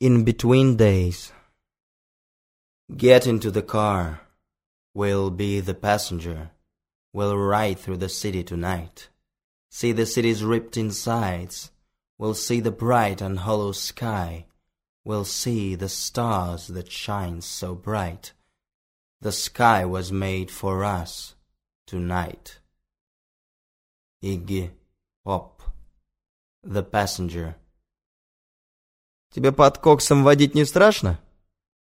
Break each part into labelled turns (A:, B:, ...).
A: In between days. Get into the car. We'll be the passenger. We'll ride through the city tonight. See the city's ripped insides. We'll see the bright and hollow sky. We'll see the stars that shine so bright. The sky was made for us tonight. Iggy Pop. The passenger. Тебе под коксом водить не страшно?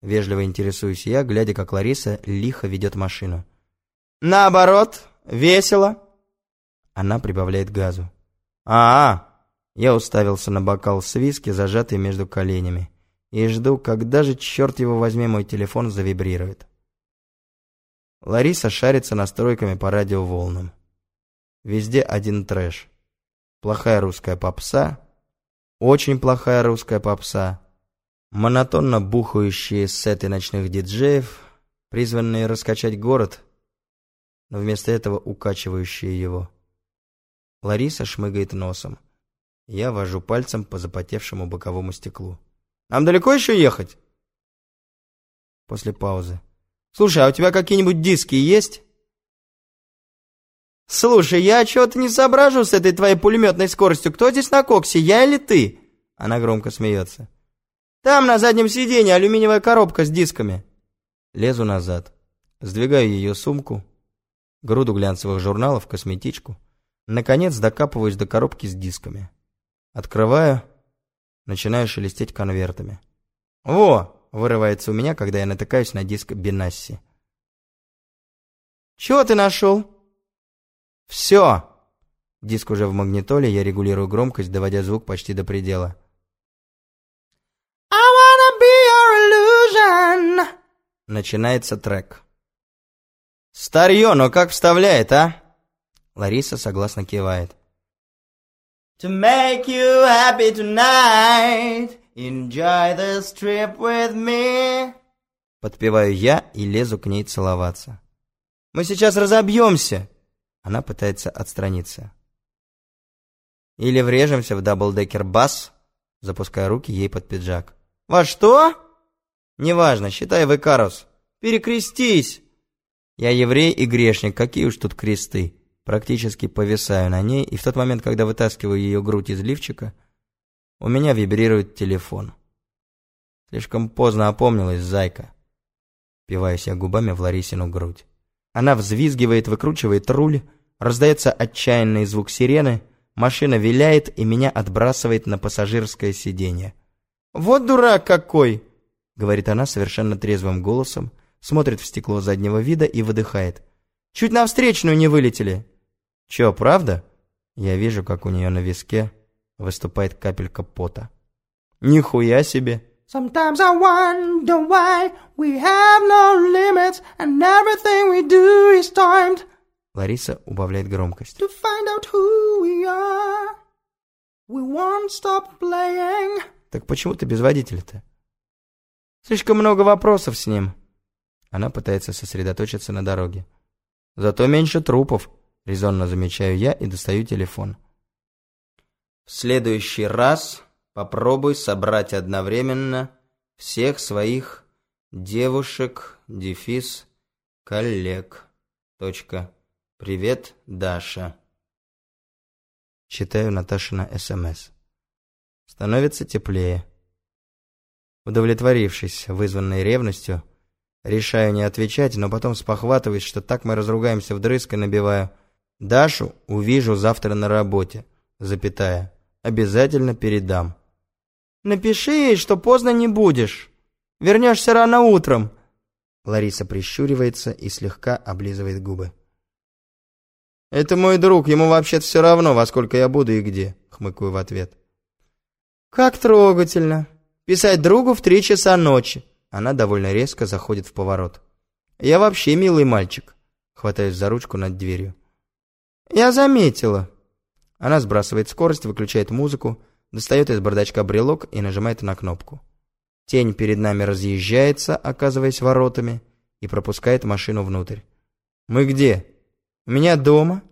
A: Вежливо интересуюсь я, глядя, как Лариса лихо ведет машину. Наоборот, весело. Она прибавляет газу. А, -а, я уставился на бокал с виски, зажатый между коленями, и жду, когда же, черт его возьми, мой телефон завибрирует. Лариса шарится настройками по радиоволнам. Везде один трэш. Плохая русская попса, очень плохая русская попса, монотонно бухающие сеты ночных диджеев, призванные раскачать город, но вместо этого укачивающие его. Лариса шмыгает носом. Я вожу пальцем по запотевшему боковому стеклу. «Нам далеко еще ехать?» После паузы. «Слушай, а у тебя какие-нибудь диски есть?» «Слушай, я чего-то не соображу с этой твоей пулеметной скоростью. Кто здесь на коксе, я или ты?» Она громко смеется. «Там на заднем сиденье алюминиевая коробка с дисками». Лезу назад. Сдвигаю ее сумку, груду глянцевых журналов, косметичку. Наконец докапываюсь до коробки с дисками. Открываю, начинаю шелестеть конвертами. «Во!» — вырывается у меня, когда я натыкаюсь на диск Бенасси. «Чего ты нашел?» «Все!» Диск уже в магнитоле, я регулирую громкость, доводя звук почти до предела. I wanna be your illusion. Начинается трек. Старье, но как вставляет, а? Лариса согласно кивает. To make you happy tonight, enjoy this trip with me. Подпеваю я и лезу к ней целоваться. Мы сейчас разобьемся. Она пытается отстраниться. Или врежемся в double-decker bus, запуская руки ей под пиджак. «Во что?» «Неважно, считай в Икарус. Перекрестись!» Я еврей и грешник, какие уж тут кресты. Практически повисаю на ней, и в тот момент, когда вытаскиваю ее грудь из лифчика, у меня вибрирует телефон. Слишком поздно опомнилась зайка. Пиваюсь я губами в Ларисину грудь. Она взвизгивает, выкручивает руль, раздается отчаянный звук сирены, машина виляет и меня отбрасывает на пассажирское сиденье. «Вот дурак какой!» — говорит она совершенно трезвым голосом, смотрит в стекло заднего вида и выдыхает. «Чуть на встречную не вылетели!» «Чё, правда?» Я вижу, как у нее на виске выступает капелька пота. «Нихуя себе!» Sometimes I wonder why we have no limits and everything we do is timed. Лариса убавляет громкость. To find out who we are, we won't stop playing. Так почему ты без водителя-то? Слишком много вопросов с ним. Она пытается сосредоточиться на дороге. Зато меньше трупов, резонно замечаю я и достаю телефон. В следующий раз попробуй собрать одновременно всех своих девушек, дефис, коллег. Точка. Привет, Даша. Читаю Наташина СМС. Становится теплее. Удовлетворившись вызванной ревностью, решаю не отвечать, но потом спохватываюсь, что так мы разругаемся вдрызг и набиваю. Дашу увижу завтра на работе, запятая. Обязательно передам. Напиши ей, что поздно не будешь. Вернешься рано утром. Лариса прищуривается и слегка облизывает губы. «Это мой друг, ему вообще-то все равно, во сколько я буду и где», — хмыкаю в ответ. «Как трогательно. Писать другу в три часа ночи». Она довольно резко заходит в поворот. «Я вообще милый мальчик», — хватаюсь за ручку над дверью. «Я заметила». Она сбрасывает скорость, выключает музыку, достает из бардачка брелок и нажимает на кнопку. Тень перед нами разъезжается, оказываясь воротами, и пропускает машину внутрь. «Мы где?» «У меня дома».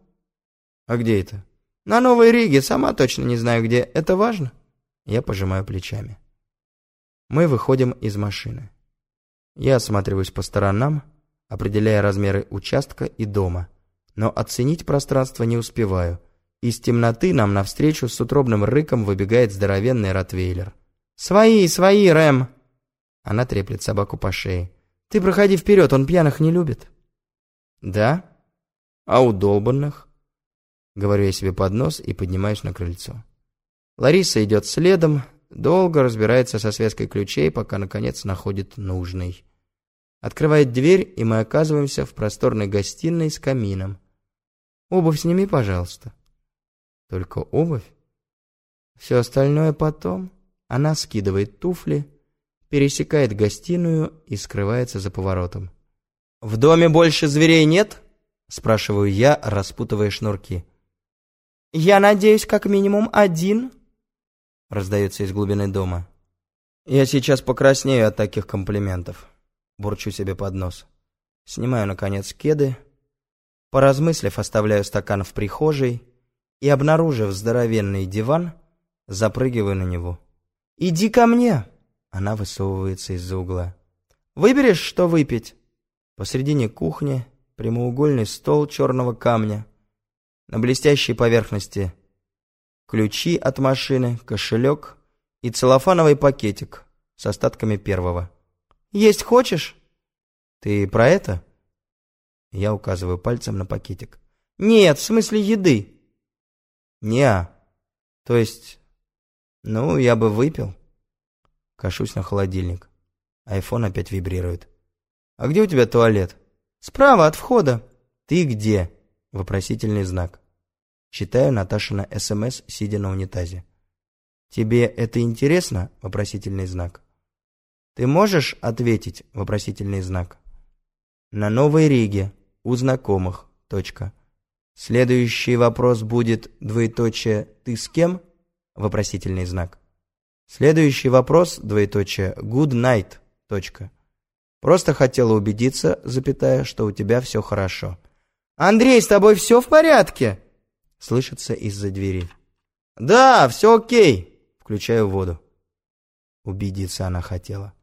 A: «А где это?» «На Новой Риге, сама точно не знаю где. Это важно?» Я пожимаю плечами. Мы выходим из машины. Я осматриваюсь по сторонам, определяя размеры участка и дома, но оценить пространство не успеваю. Из темноты нам навстречу с утробным рыком выбегает здоровенный ротвейлер. «Свои, свои, Рэм!» Она треплет собаку по шее. «Ты проходи вперед, он пьяных не любит». «Да? А у долбанных?» Говорю я себе под нос и поднимаюсь на крыльцо. Лариса идет следом, долго разбирается со связкой ключей, пока, наконец, находит нужный. Открывает дверь, и мы оказываемся в просторной гостиной с камином. «Обувь сними, пожалуйста». «Только обувь?» «Все остальное потом». Она скидывает туфли, пересекает гостиную и скрывается за поворотом. «В доме больше зверей нет?» – спрашиваю я, распутывая шнурки. «Я надеюсь, как минимум один», – раздается из глубины дома. Я сейчас покраснею от таких комплиментов. Бурчу себе под нос. Снимаю, наконец, кеды. Поразмыслив, оставляю стакан в прихожей и, обнаружив здоровенный диван, запрыгиваю на него. «Иди ко мне!» Она высовывается из-за угла. «Выберешь, что выпить?» Посредине кухни прямоугольный стол черного камня. На блестящей поверхности ключи от машины, кошелек и целлофановый пакетик с остатками первого. «Есть хочешь?» «Ты про это?» Я указываю пальцем на пакетик. «Нет, в смысле еды». «Не-а. То есть ну, я бы выпил. Кашусь на холодильник. Айфон опять вибрирует. А где у тебя туалет? Справа от входа. Ты где? Вопросительный знак. Читаю Наташина СМС, сидя на унитазе. Тебе это интересно? Вопросительный знак. Ты можешь ответить? Вопросительный знак. На Новой Риге. У знакомых. Точка. Следующий вопрос будет двоеточие «Ты с кем?» Вопросительный знак. Следующий вопрос, двоеточие, good night, точка. Просто хотела убедиться, запятая, что у тебя все хорошо. «Андрей, с тобой все в порядке?» Слышится из-за двери. «Да, все окей!» Включаю воду. Убедиться она хотела.